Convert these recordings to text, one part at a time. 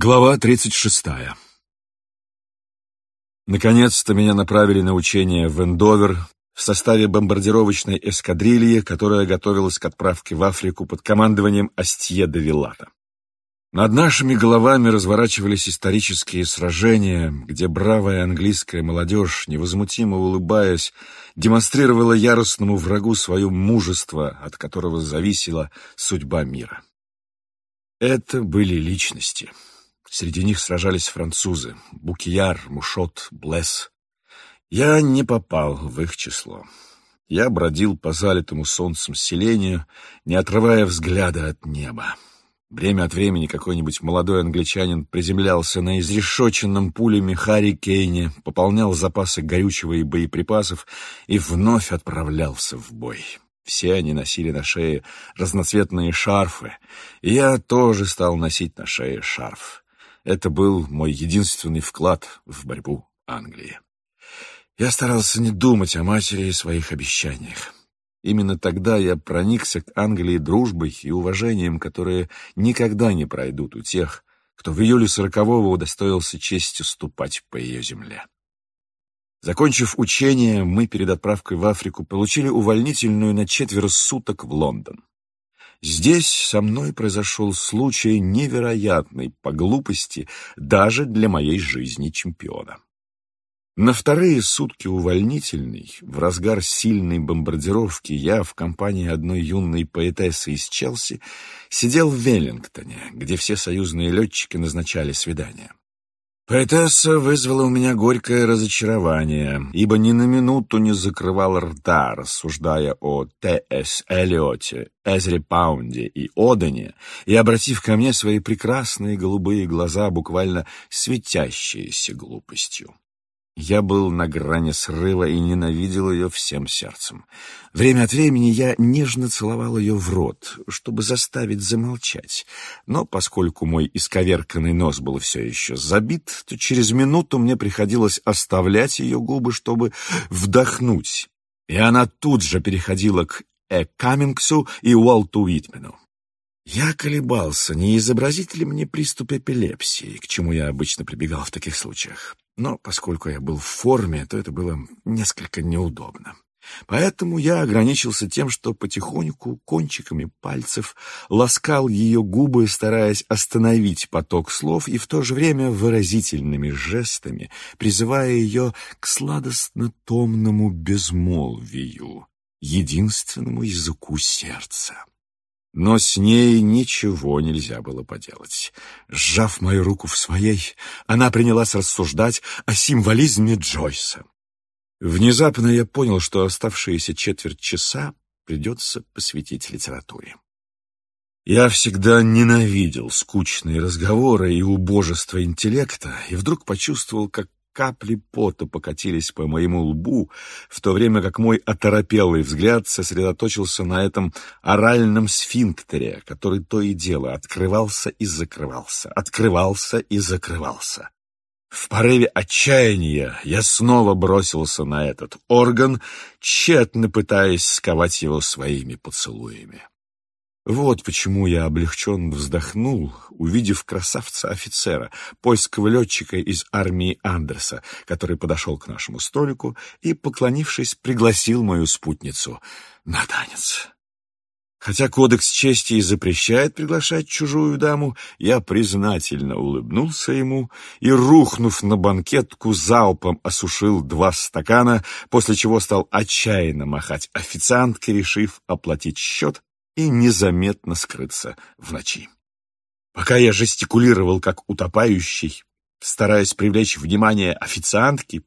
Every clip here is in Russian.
Глава 36. Наконец-то меня направили на учение в Эндовер в составе бомбардировочной эскадрильи, которая готовилась к отправке в Африку под командованием Астье де Виллата. Над нашими головами разворачивались исторические сражения, где бравая английская молодежь, невозмутимо улыбаясь, демонстрировала яростному врагу свое мужество, от которого зависела судьба мира. Это были личности. Среди них сражались французы — Букияр, Мушот, Блесс. Я не попал в их число. Я бродил по залитому солнцем селению, не отрывая взгляда от неба. Время от времени какой-нибудь молодой англичанин приземлялся на изрешоченном пулями Харри Кейне, пополнял запасы горючего и боеприпасов и вновь отправлялся в бой. Все они носили на шее разноцветные шарфы, и я тоже стал носить на шее шарф. Это был мой единственный вклад в борьбу Англии. Я старался не думать о матери и своих обещаниях. Именно тогда я проникся к Англии дружбой и уважением, которые никогда не пройдут у тех, кто в июле сорокового удостоился честью ступать по ее земле. Закончив учение, мы перед отправкой в Африку получили увольнительную на четверо суток в Лондон. Здесь со мной произошел случай невероятный по глупости даже для моей жизни чемпиона. На вторые сутки увольнительный, в разгар сильной бомбардировки, я в компании одной юной поэтессы из Челси сидел в Веллингтоне, где все союзные летчики назначали свидания. Поэтесса вызвала у меня горькое разочарование, ибо ни на минуту не закрывал рта, рассуждая о Т.С. Эллиоте, Эзре Паунде и Одене, и обратив ко мне свои прекрасные голубые глаза, буквально светящиеся глупостью. Я был на грани срыва и ненавидел ее всем сердцем. Время от времени я нежно целовал ее в рот, чтобы заставить замолчать. Но поскольку мой исковерканный нос был все еще забит, то через минуту мне приходилось оставлять ее губы, чтобы вдохнуть. И она тут же переходила к Э. Каммингсу и Уолту Уитмену. Я колебался, не изобразить ли мне приступ эпилепсии, к чему я обычно прибегал в таких случаях. Но поскольку я был в форме, то это было несколько неудобно. Поэтому я ограничился тем, что потихоньку кончиками пальцев ласкал ее губы, стараясь остановить поток слов и в то же время выразительными жестами, призывая ее к сладостно-томному безмолвию, единственному языку сердца. Но с ней ничего нельзя было поделать. Сжав мою руку в своей, она принялась рассуждать о символизме Джойса. Внезапно я понял, что оставшиеся четверть часа придется посвятить литературе. Я всегда ненавидел скучные разговоры и убожество интеллекта, и вдруг почувствовал, как капли пота покатились по моему лбу, в то время как мой оторопелый взгляд сосредоточился на этом оральном сфинктере, который то и дело открывался и закрывался, открывался и закрывался. В порыве отчаяния я снова бросился на этот орган, тщетно пытаясь сковать его своими поцелуями. Вот почему я облегченно вздохнул, увидев красавца-офицера, польского летчика из армии Андерса, который подошел к нашему столику и, поклонившись, пригласил мою спутницу на танец. Хотя кодекс чести и запрещает приглашать чужую даму, я признательно улыбнулся ему и, рухнув на банкетку, залпом осушил два стакана, после чего стал отчаянно махать официантке, решив оплатить счет и незаметно скрыться в ночи. Пока я жестикулировал как утопающий, стараясь привлечь внимание официантки,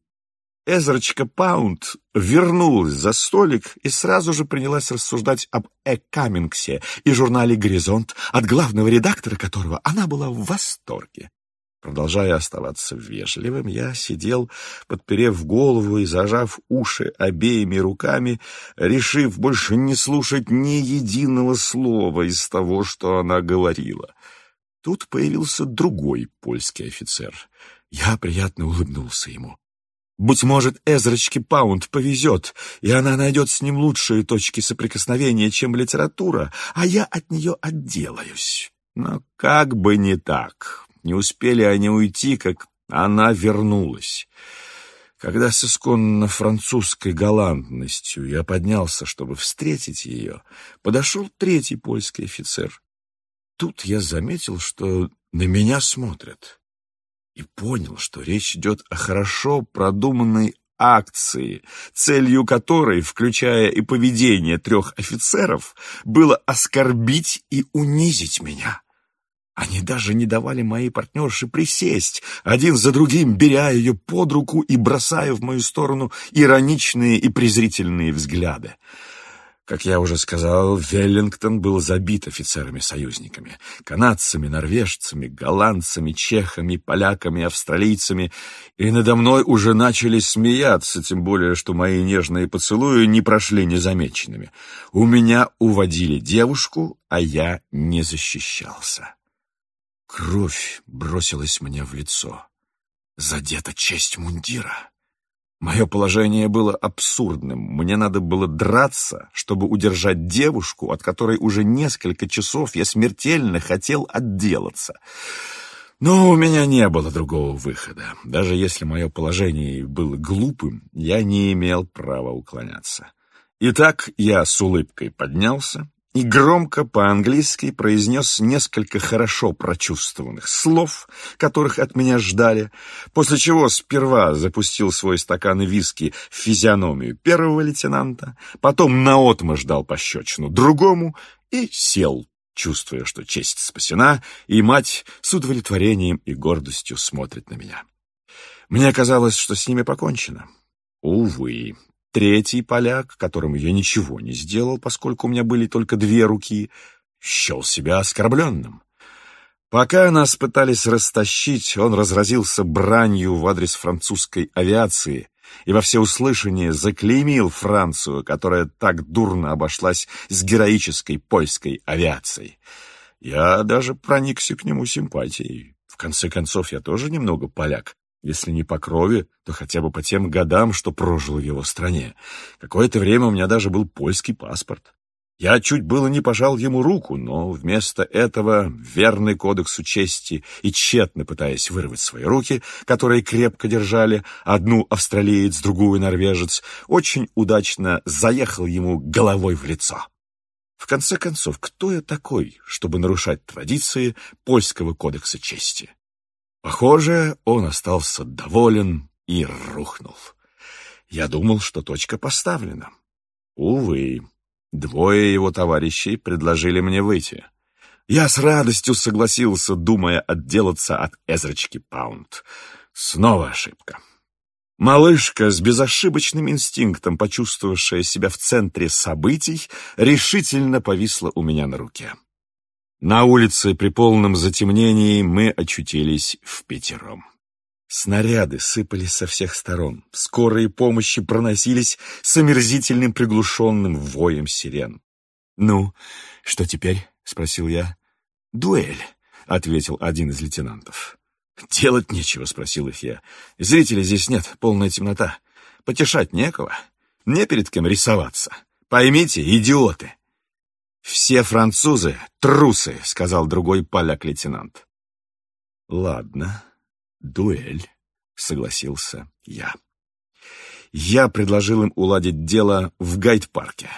Эзрочка Паунд вернулась за столик и сразу же принялась рассуждать об Э. Каммингсе и журнале «Горизонт», от главного редактора которого она была в восторге. Продолжая оставаться вежливым, я сидел, подперев голову и зажав уши обеими руками, решив больше не слушать ни единого слова из того, что она говорила. Тут появился другой польский офицер. Я приятно улыбнулся ему. Быть может, Эзрочке Паунд повезет, и она найдет с ним лучшие точки соприкосновения, чем литература, а я от нее отделаюсь. Но как бы не так. Не успели они уйти, как она вернулась. Когда с исконно французской галантностью я поднялся, чтобы встретить ее, подошел третий польский офицер. Тут я заметил, что на меня смотрят, и понял, что речь идет о хорошо продуманной акции, целью которой, включая и поведение трех офицеров, было оскорбить и унизить меня. Они даже не давали моей партнерше присесть, один за другим беря ее под руку и бросая в мою сторону ироничные и презрительные взгляды. Как я уже сказал, Веллингтон был забит офицерами-союзниками, канадцами, норвежцами, голландцами, чехами, поляками, австралийцами, и надо мной уже начали смеяться, тем более, что мои нежные поцелуи не прошли незамеченными. У меня уводили девушку, а я не защищался. Кровь бросилась мне в лицо. Задета честь мундира. Мое положение было абсурдным. Мне надо было драться, чтобы удержать девушку, от которой уже несколько часов я смертельно хотел отделаться. Но у меня не было другого выхода. Даже если мое положение было глупым, я не имел права уклоняться. Итак, я с улыбкой поднялся, и громко по-английски произнес несколько хорошо прочувствованных слов, которых от меня ждали, после чего сперва запустил свой стакан виски в физиономию первого лейтенанта, потом наотмашь дал пощечину другому и сел, чувствуя, что честь спасена, и мать с удовлетворением и гордостью смотрит на меня. Мне казалось, что с ними покончено. Увы, Третий поляк, которому я ничего не сделал, поскольку у меня были только две руки, счел себя оскорбленным. Пока нас пытались растащить, он разразился бранью в адрес французской авиации и во всеуслышание заклеймил Францию, которая так дурно обошлась с героической польской авиацией. Я даже проникся к нему симпатией. В конце концов, я тоже немного поляк, если не по крови, то хотя бы по тем годам, что прожил в его стране. Какое-то время у меня даже был польский паспорт. Я чуть было не пожал ему руку, но вместо этого, верный кодексу чести и тщетно пытаясь вырвать свои руки, которые крепко держали, одну австралиец, другую норвежец, очень удачно заехал ему головой в лицо. В конце концов, кто я такой, чтобы нарушать традиции польского кодекса чести? Похоже, он остался доволен и рухнул. Я думал, что точка поставлена. Увы, двое его товарищей предложили мне выйти. Я с радостью согласился, думая отделаться от Эзрочки Паунд. Снова ошибка. Малышка, с безошибочным инстинктом, почувствовавшая себя в центре событий, решительно повисла у меня на руке. На улице при полном затемнении мы очутились в пятером. Снаряды сыпались со всех сторон. Скорые помощи проносились с омерзительным приглушенным воем сирен. «Ну, что теперь?» — спросил я. «Дуэль», — ответил один из лейтенантов. «Делать нечего», — спросил их я. «Зрителей здесь нет, полная темнота. Потешать некого. Не перед кем рисоваться. Поймите, идиоты, «Все французы — трусы», — сказал другой поляк-лейтенант. «Ладно, дуэль», — согласился я. Я предложил им уладить дело в гайд-парке.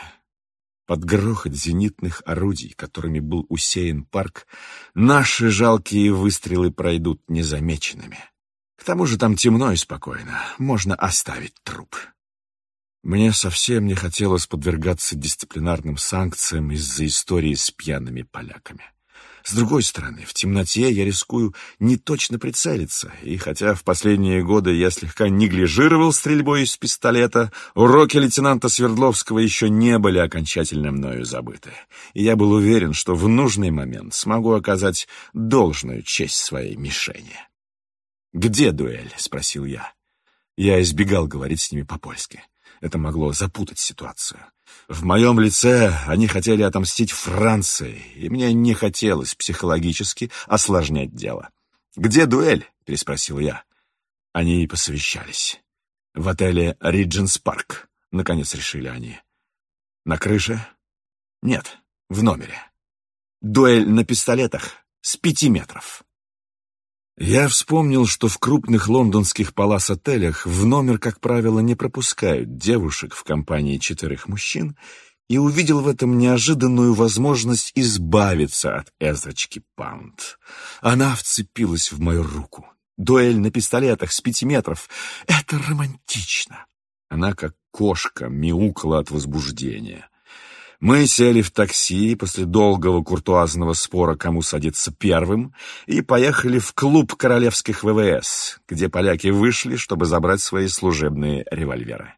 Под грохот зенитных орудий, которыми был усеян парк, наши жалкие выстрелы пройдут незамеченными. К тому же там темно и спокойно, можно оставить труп. Мне совсем не хотелось подвергаться дисциплинарным санкциям из-за истории с пьяными поляками. С другой стороны, в темноте я рискую не точно прицелиться, и хотя в последние годы я слегка неглижировал стрельбой из пистолета, уроки лейтенанта Свердловского еще не были окончательно мною забыты, и я был уверен, что в нужный момент смогу оказать должную честь своей мишени. «Где дуэль?» — спросил я. Я избегал говорить с ними по-польски. Это могло запутать ситуацию. В моем лице они хотели отомстить Франции, и мне не хотелось психологически осложнять дело. «Где дуэль?» — переспросил я. Они посовещались. В отеле «Ридженс Парк», — наконец решили они. На крыше? Нет, в номере. Дуэль на пистолетах с пяти метров. Я вспомнил, что в крупных лондонских палас-отелях в номер, как правило, не пропускают девушек в компании четырех мужчин, и увидел в этом неожиданную возможность избавиться от Эзрачки Паунд. Она вцепилась в мою руку. Дуэль на пистолетах с пяти метров — это романтично. Она, как кошка, мяукала от возбуждения. Мы сели в такси после долгого куртуазного спора, кому садиться первым, и поехали в клуб королевских ВВС, где поляки вышли, чтобы забрать свои служебные револьверы.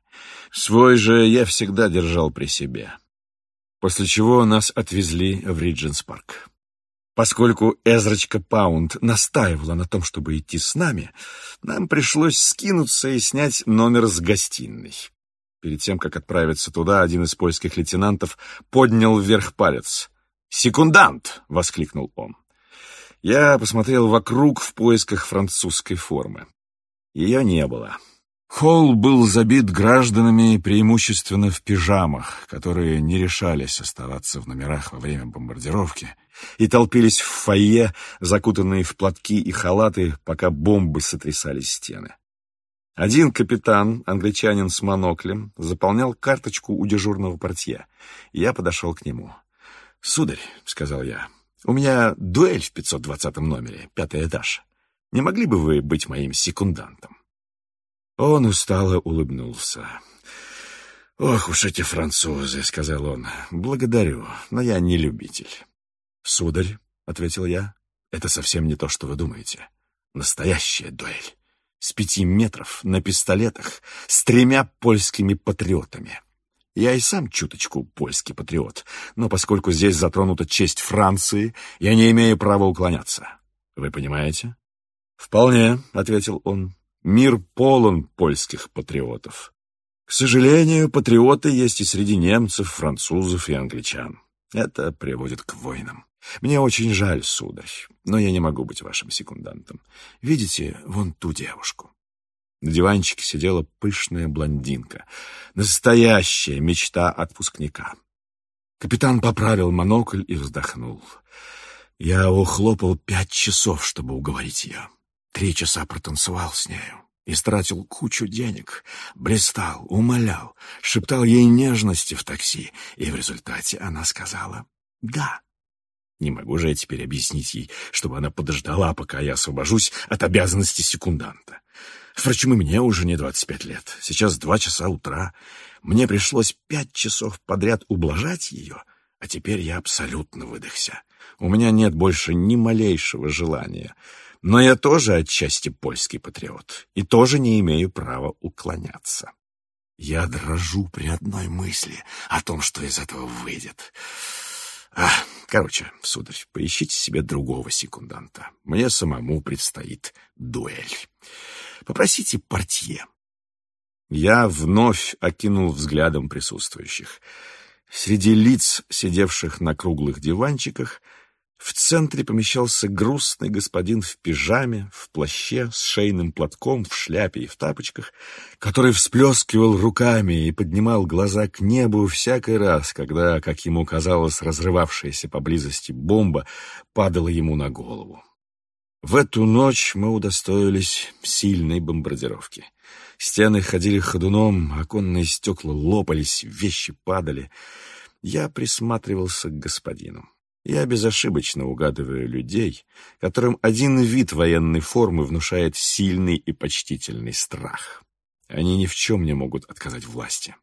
Свой же я всегда держал при себе. После чего нас отвезли в Ридженс-парк. Поскольку Эзрачка Паунд настаивала на том, чтобы идти с нами, нам пришлось скинуться и снять номер с гостиной. Перед тем, как отправиться туда, один из польских лейтенантов поднял вверх палец. «Секундант!» — воскликнул он. Я посмотрел вокруг в поисках французской формы. Ее не было. Холл был забит гражданами преимущественно в пижамах, которые не решались оставаться в номерах во время бомбардировки, и толпились в фойе, закутанные в платки и халаты, пока бомбы сотрясали стены. Один капитан, англичанин с моноклем, заполнял карточку у дежурного портье. Я подошел к нему. «Сударь», — сказал я, — «у меня дуэль в 520 номере, пятый этаж. Не могли бы вы быть моим секундантом?» Он устало улыбнулся. «Ох уж эти французы», — сказал он, — «благодарю, но я не любитель». «Сударь», — ответил я, — «это совсем не то, что вы думаете. Настоящая дуэль с пяти метров на пистолетах с тремя польскими патриотами. Я и сам чуточку польский патриот, но поскольку здесь затронута честь Франции, я не имею права уклоняться. Вы понимаете? «Вполне», — ответил он. «Мир полон польских патриотов. К сожалению, патриоты есть и среди немцев, французов и англичан. Это приводит к войнам. Мне очень жаль, сударь, но я не могу быть вашим секундантом. Видите вон ту девушку? На диванчике сидела пышная блондинка. Настоящая мечта отпускника. Капитан поправил монокль и вздохнул. Я ухлопал пять часов, чтобы уговорить ее. Три часа протанцевал с нею. Истратил кучу денег, блистал, умолял, шептал ей нежности в такси, и в результате она сказала «да». Не могу же я теперь объяснить ей, чтобы она подождала, пока я освобожусь от обязанности секунданта. Впрочем, и мне уже не 25 лет. Сейчас два часа утра. Мне пришлось пять часов подряд ублажать ее, а теперь я абсолютно выдохся. У меня нет больше ни малейшего желания. Но я тоже отчасти польский патриот и тоже не имею права уклоняться. Я дрожу при одной мысли о том, что из этого выйдет. А, короче, сударь, поищите себе другого секунданта. Мне самому предстоит дуэль. Попросите портье. Я вновь окинул взглядом присутствующих. Среди лиц, сидевших на круглых диванчиках, в центре помещался грустный господин в пижаме, в плаще, с шейным платком, в шляпе и в тапочках, который всплескивал руками и поднимал глаза к небу всякий раз, когда, как ему казалось, разрывавшаяся поблизости бомба падала ему на голову. В эту ночь мы удостоились сильной бомбардировки. Стены ходили ходуном, оконные стекла лопались, вещи падали. Я присматривался к господину. Я безошибочно угадываю людей, которым один вид военной формы внушает сильный и почтительный страх. Они ни в чем не могут отказать власти.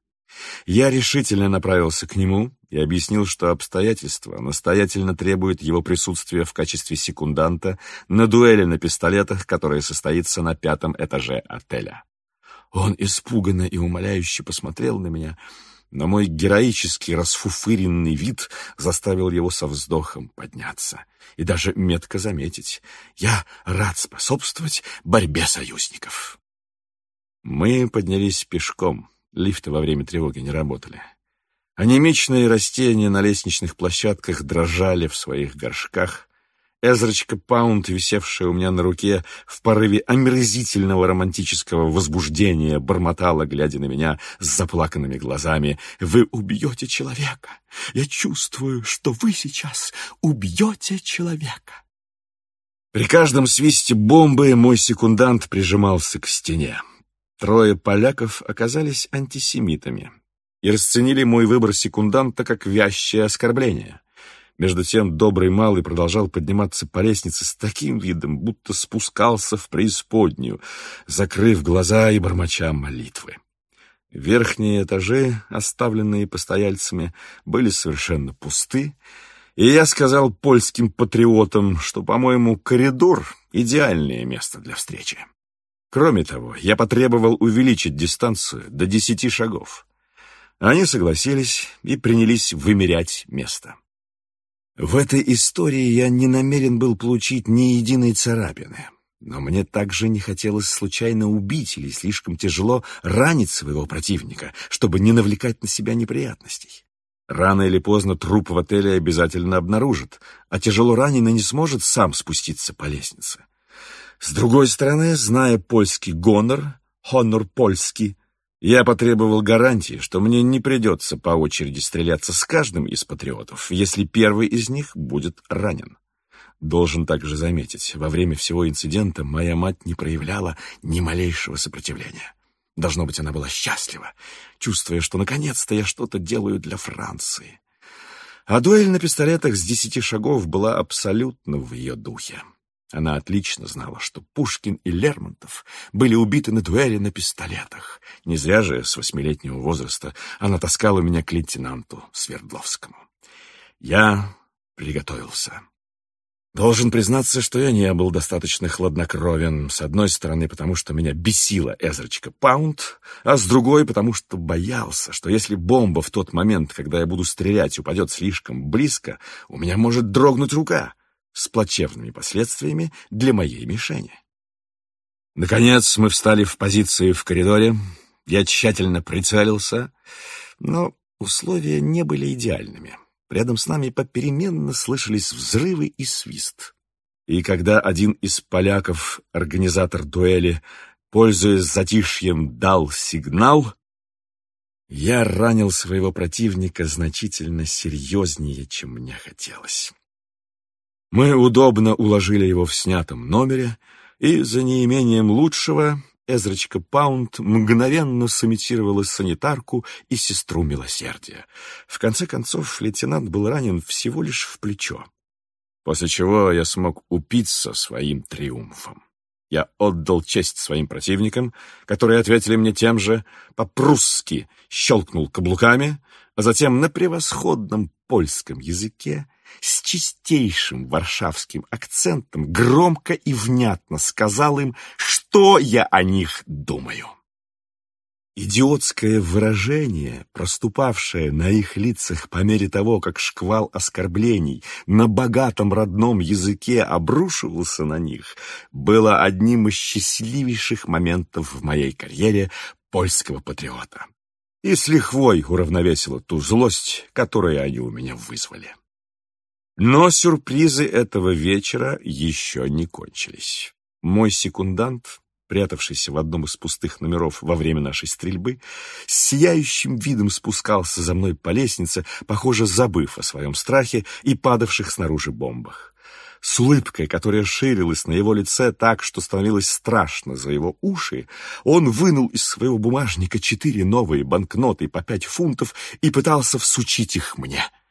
Я решительно направился к нему и объяснил, что обстоятельства настоятельно требуют его присутствия в качестве секунданта на дуэли на пистолетах, которая состоится на пятом этаже отеля. Он испуганно и умоляюще посмотрел на меня — но мой героический расфуфыренный вид заставил его со вздохом подняться и даже метко заметить. Я рад способствовать борьбе союзников. Мы поднялись пешком. Лифты во время тревоги не работали. Анемичные растения на лестничных площадках дрожали в своих горшках, Эзрочка Паунд, висевшая у меня на руке, в порыве омерзительного романтического возбуждения, бормотала, глядя на меня с заплаканными глазами. «Вы убьете человека! Я чувствую, что вы сейчас убьете человека!» При каждом свисте бомбы мой секундант прижимался к стене. Трое поляков оказались антисемитами и расценили мой выбор секунданта как вязчее оскорбление. Между тем добрый малый продолжал подниматься по лестнице с таким видом, будто спускался в преисподнюю, закрыв глаза и бормоча молитвы. Верхние этажи, оставленные постояльцами, были совершенно пусты, и я сказал польским патриотам, что, по-моему, коридор — идеальное место для встречи. Кроме того, я потребовал увеличить дистанцию до десяти шагов. Они согласились и принялись вымерять место. В этой истории я не намерен был получить ни единой царапины, но мне также не хотелось случайно убить или слишком тяжело ранить своего противника, чтобы не навлекать на себя неприятностей. Рано или поздно труп в отеле обязательно обнаружат, а тяжело раненый не сможет сам спуститься по лестнице. С другой стороны, зная польский гонор, хонор польский, я потребовал гарантии, что мне не придется по очереди стреляться с каждым из патриотов, если первый из них будет ранен. Должен также заметить, во время всего инцидента моя мать не проявляла ни малейшего сопротивления. Должно быть, она была счастлива, чувствуя, что наконец-то я что-то делаю для Франции. А дуэль на пистолетах с десяти шагов была абсолютно в ее духе. Она отлично знала, что Пушкин и Лермонтов были убиты на дуэли на пистолетах. Не зря же с восьмилетнего возраста она таскала меня к лейтенанту Свердловскому. Я приготовился. Должен признаться, что я не был достаточно хладнокровен, с одной стороны, потому что меня бесила Эзрочка Паунд, а с другой, потому что боялся, что если бомба в тот момент, когда я буду стрелять, упадет слишком близко, у меня может дрогнуть рука с плачевными последствиями для моей мишени. Наконец мы встали в позиции в коридоре, я тщательно прицелился, но условия не были идеальными. Рядом с нами попеременно слышались взрывы и свист. И когда один из поляков, организатор дуэли, пользуясь затишьем, дал сигнал, я ранил своего противника значительно серьезнее, чем мне хотелось. Мы удобно уложили его в снятом номере, и за неимением лучшего Эзрочка Паунд мгновенно сымитировала санитарку и сестру милосердия. В конце концов, лейтенант был ранен всего лишь в плечо. После чего я смог упиться своим триумфом. Я отдал честь своим противникам, которые ответили мне тем же, по-прусски щелкнул каблуками, а затем на превосходном польском языке с чистейшим варшавским акцентом громко и внятно сказал им, что я о них думаю. Идиотское выражение, проступавшее на их лицах по мере того, как шквал оскорблений на богатом родном языке обрушивался на них, было одним из счастливейших моментов в моей карьере польского патриота. И с лихвой уравновесило ту злость, которую они у меня вызвали. Но сюрпризы этого вечера еще не кончились. Мой секундант, прятавшийся в одном из пустых номеров во время нашей стрельбы, с сияющим видом спускался за мной по лестнице, похоже, забыв о своем страхе и падавших снаружи бомбах. С улыбкой, которая ширилась на его лице так, что становилось страшно за его уши, он вынул из своего бумажника четыре новые банкноты по пять фунтов и пытался всучить их мне. —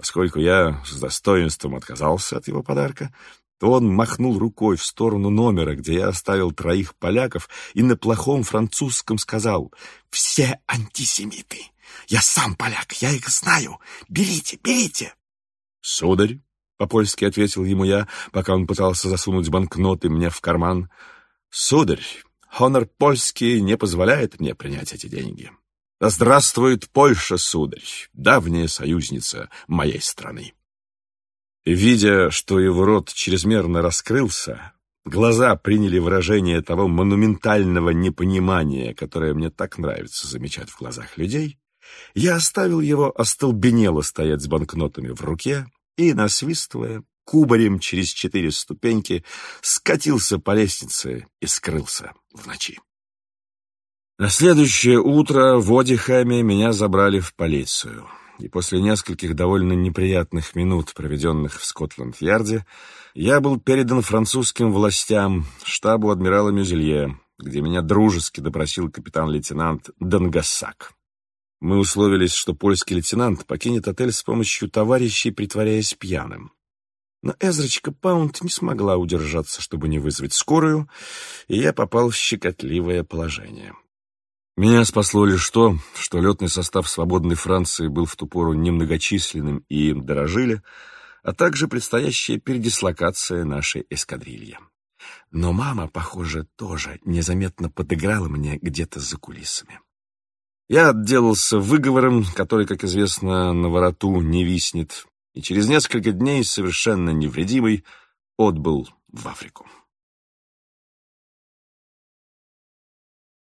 Поскольку я с достоинством отказался от его подарка, то он махнул рукой в сторону номера, где я оставил троих поляков, и на плохом французском сказал «Все антисемиты! Я сам поляк, я их знаю! Берите, берите!» «Сударь!» — по-польски ответил ему я, пока он пытался засунуть банкноты мне в карман. «Сударь, хонор польский не позволяет мне принять эти деньги. Да здравствует Польша, сударь, давняя союзница моей страны. Видя, что его рот чрезмерно раскрылся, глаза приняли выражение того монументального непонимания, которое мне так нравится замечать в глазах людей, я оставил его остолбенело стоять с банкнотами в руке и, насвистывая, кубарем через четыре ступеньки, скатился по лестнице и скрылся в ночи. На следующее утро в Одихаме меня забрали в полицию. и после нескольких довольно неприятных минут, проведенных в Скотланд-Ярде, я был передан французским властям, штабу адмирала Мюзелье, где меня дружески допросил капитан-лейтенант Дангасак. Мы условились, что польский лейтенант покинет отель с помощью товарищей, притворяясь пьяным. Но Эзрочка Паунд не смогла удержаться, чтобы не вызвать скорую, и я попал в щекотливое положение. Меня спасло лишь то, что летный состав свободной Франции был в ту пору немногочисленным и им дорожили, а также предстоящая передислокация нашей эскадрильи. Но мама, похоже, тоже незаметно подыграла мне где-то за кулисами. Я отделался выговором, который, как известно, на вороту не виснет, и через несколько дней, совершенно невредимый, отбыл в Африку.